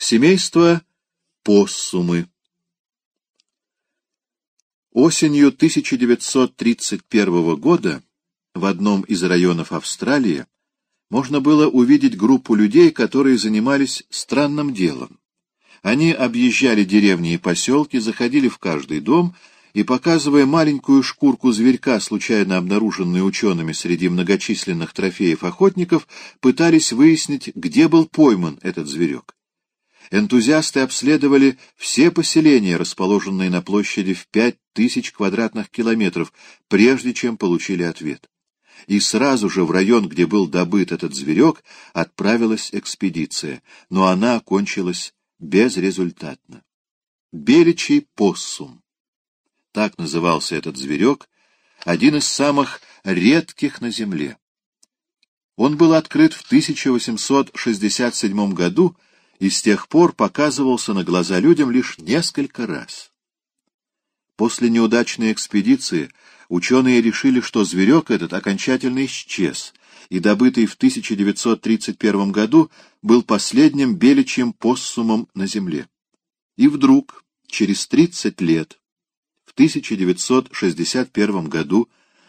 Семейство Поссумы Осенью 1931 года в одном из районов Австралии можно было увидеть группу людей, которые занимались странным делом. Они объезжали деревни и поселки, заходили в каждый дом и, показывая маленькую шкурку зверька, случайно обнаруженную учеными среди многочисленных трофеев охотников, пытались выяснить, где был пойман этот зверек. Энтузиасты обследовали все поселения, расположенные на площади в пять тысяч квадратных километров, прежде чем получили ответ. И сразу же в район, где был добыт этот зверек, отправилась экспедиция, но она окончилась безрезультатно. Беличий поссум. Так назывался этот зверек, один из самых редких на Земле. Он был открыт в 1867 году и с тех пор показывался на глаза людям лишь несколько раз. После неудачной экспедиции ученые решили, что зверек этот окончательно исчез, и добытый в 1931 году был последним беличьим поссумом на Земле. И вдруг, через 30 лет, в 1961 году,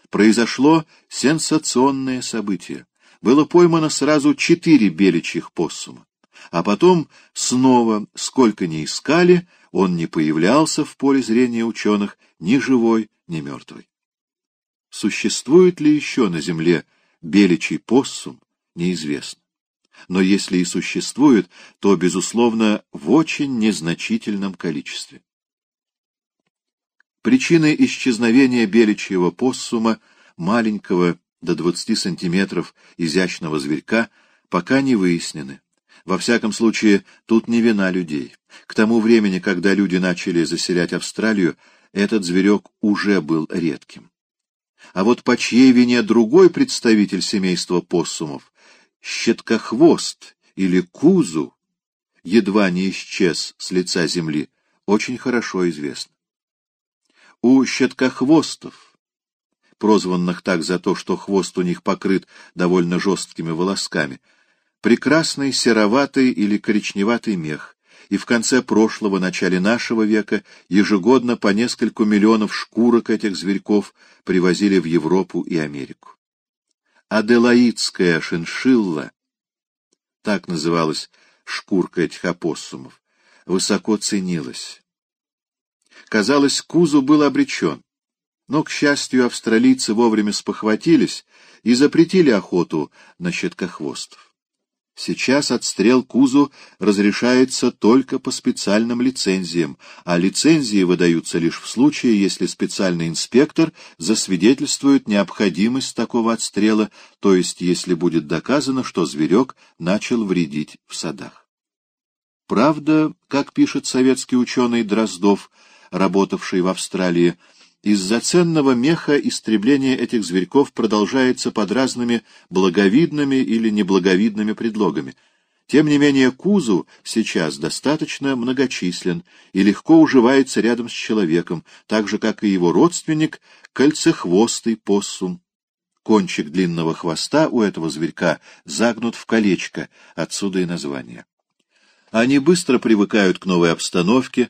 произошло сенсационное событие. Было поймано сразу четыре беличьих поссума. А потом снова, сколько ни искали, он не появлялся в поле зрения ученых ни живой, ни мертвый. Существует ли еще на Земле беличий поссум, неизвестно. Но если и существует, то, безусловно, в очень незначительном количестве. Причины исчезновения беличьего поссума, маленького до 20 сантиметров изящного зверька, пока не выяснены. Во всяком случае, тут не вина людей. К тому времени, когда люди начали заселять Австралию, этот зверек уже был редким. А вот по чьей вине другой представитель семейства поссумов, щеткохвост или кузу, едва не исчез с лица земли, очень хорошо известно. У щеткохвостов, прозванных так за то, что хвост у них покрыт довольно жесткими волосками, прекрасный сероватый или коричневатый мех, и в конце прошлого, начале нашего века ежегодно по нескольку миллионов шкурок этих зверьков привозили в Европу и Америку. Аделаидская шиншилла, так называлась шкурка этих опоссумов, высоко ценилась. Казалось, Кузу был обречен, но, к счастью, австралийцы вовремя спохватились и запретили охоту на щиткохвостов. Сейчас отстрел Кузу разрешается только по специальным лицензиям, а лицензии выдаются лишь в случае, если специальный инспектор засвидетельствует необходимость такого отстрела, то есть если будет доказано, что зверек начал вредить в садах. Правда, как пишет советский ученый Дроздов, работавший в Австралии, из-за ценного меха истребление этих зверьков продолжается под разными благовидными или неблаговидными предлогами. Тем не менее, кузу сейчас достаточно многочислен и легко уживается рядом с человеком, так же, как и его родственник, кольцехвостый поссум. Кончик длинного хвоста у этого зверька загнут в колечко, отсюда и название. Они быстро привыкают к новой обстановке,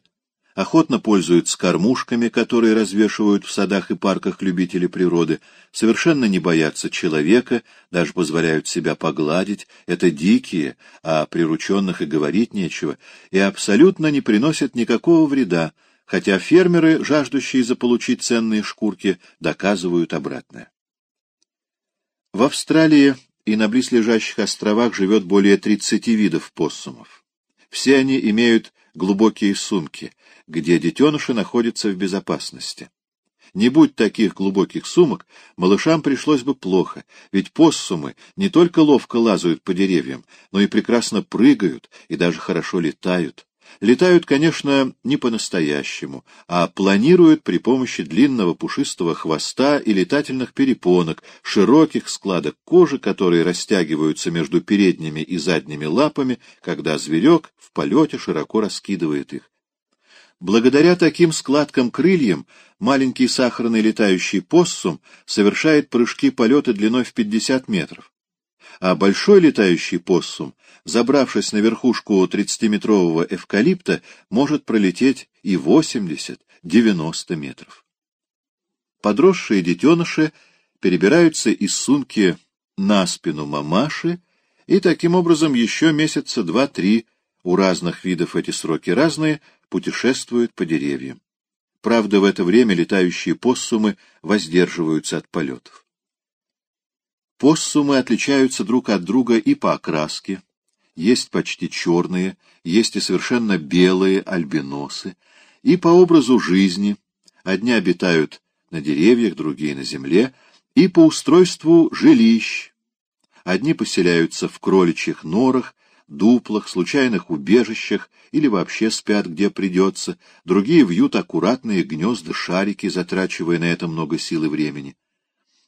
охотно пользуются кормушками, которые развешивают в садах и парках любители природы, совершенно не боятся человека, даже позволяют себя погладить, это дикие, а прирученных и говорить нечего, и абсолютно не приносят никакого вреда, хотя фермеры, жаждущие заполучить ценные шкурки, доказывают обратное. В Австралии и на близлежащих островах живет более 30 видов поссумов. Все они имеют глубокие сумки, где детеныши находятся в безопасности. Не будь таких глубоких сумок, малышам пришлось бы плохо, ведь поссумы не только ловко лазают по деревьям, но и прекрасно прыгают и даже хорошо летают. Летают, конечно, не по-настоящему, а планируют при помощи длинного пушистого хвоста и летательных перепонок, широких складок кожи, которые растягиваются между передними и задними лапами, когда зверек в полете широко раскидывает их. Благодаря таким складкам крыльям маленький сахарный летающий поссум совершает прыжки полета длиной в 50 метров. А большой летающий поссум, забравшись на верхушку 30-метрового эвкалипта, может пролететь и 80-90 метров. Подросшие детеныши перебираются из сумки на спину мамаши, и таким образом еще месяца два-три, у разных видов эти сроки разные, путешествуют по деревьям. Правда, в это время летающие поссумы воздерживаются от полетов. Поссумы отличаются друг от друга и по окраске. Есть почти черные, есть и совершенно белые альбиносы, и по образу жизни. Одни обитают на деревьях, другие на земле, и по устройству жилищ. Одни поселяются в кроличьих норах, дуплах, случайных убежищах или вообще спят, где придется, другие вьют аккуратные гнезда-шарики, затрачивая на это много сил и времени.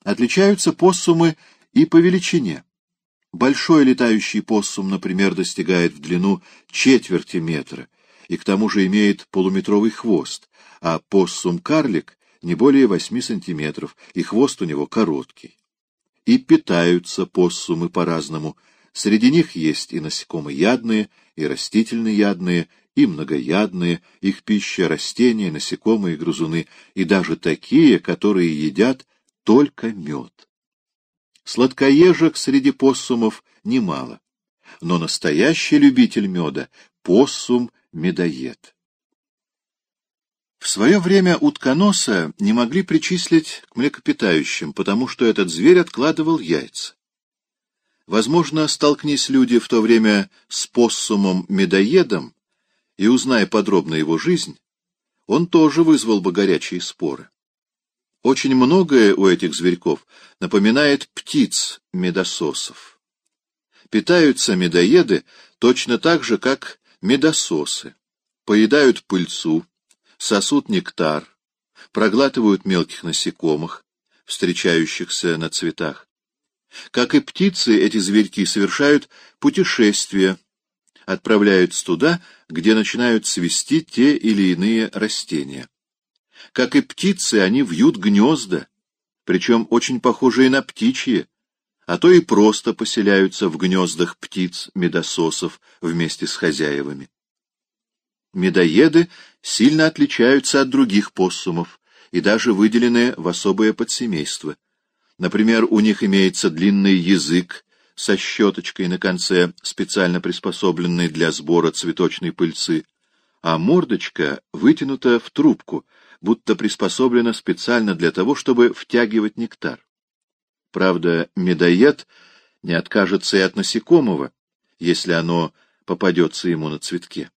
Отличаются поссумы и по величине. Большой летающий поссум, например, достигает в длину четверти метра и к тому же имеет полуметровый хвост, а поссум-карлик не более восьми сантиметров, и хвост у него короткий. И питаются поссумы по-разному. Среди них есть и насекомоядные, и растительноядные, и многоядные, их пища — растения, насекомые, грызуны, и даже такие, которые едят только мед. Сладкоежек среди поссумов немало, но настоящий любитель меда — поссум-медоед. В свое время утконоса не могли причислить к млекопитающим, потому что этот зверь откладывал яйца. Возможно, столкнись люди в то время с поссумом-медоедом и узная подробно его жизнь, он тоже вызвал бы горячие споры. Очень многое у этих зверьков напоминает птиц медососов. Питаются медоеды точно так же, как медососы. Поедают пыльцу, сосут нектар, проглатывают мелких насекомых, встречающихся на цветах. Как и птицы, эти зверьки совершают путешествия, отправляются туда, где начинают цвести те или иные растения. Как и птицы, они вьют гнезда, причем очень похожие на птичьи, а то и просто поселяются в гнездах птиц-медососов вместе с хозяевами. Медоеды сильно отличаются от других поссумов и даже выделены в особое подсемейство. Например, у них имеется длинный язык со щеточкой на конце, специально приспособленный для сбора цветочной пыльцы, а мордочка вытянута в трубку — будто приспособлена специально для того, чтобы втягивать нектар. Правда, медоед не откажется и от насекомого, если оно попадется ему на цветке.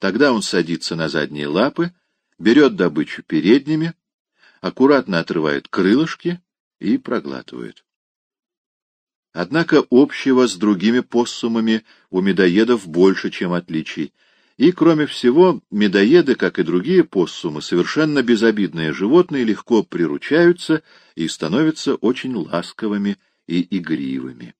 Тогда он садится на задние лапы, берет добычу передними, аккуратно отрывает крылышки и проглатывает. Однако общего с другими поссумами у медоедов больше, чем отличий — и, кроме всего, медоеды, как и другие поссумы, совершенно безобидные животные, легко приручаются и становятся очень ласковыми и игривыми.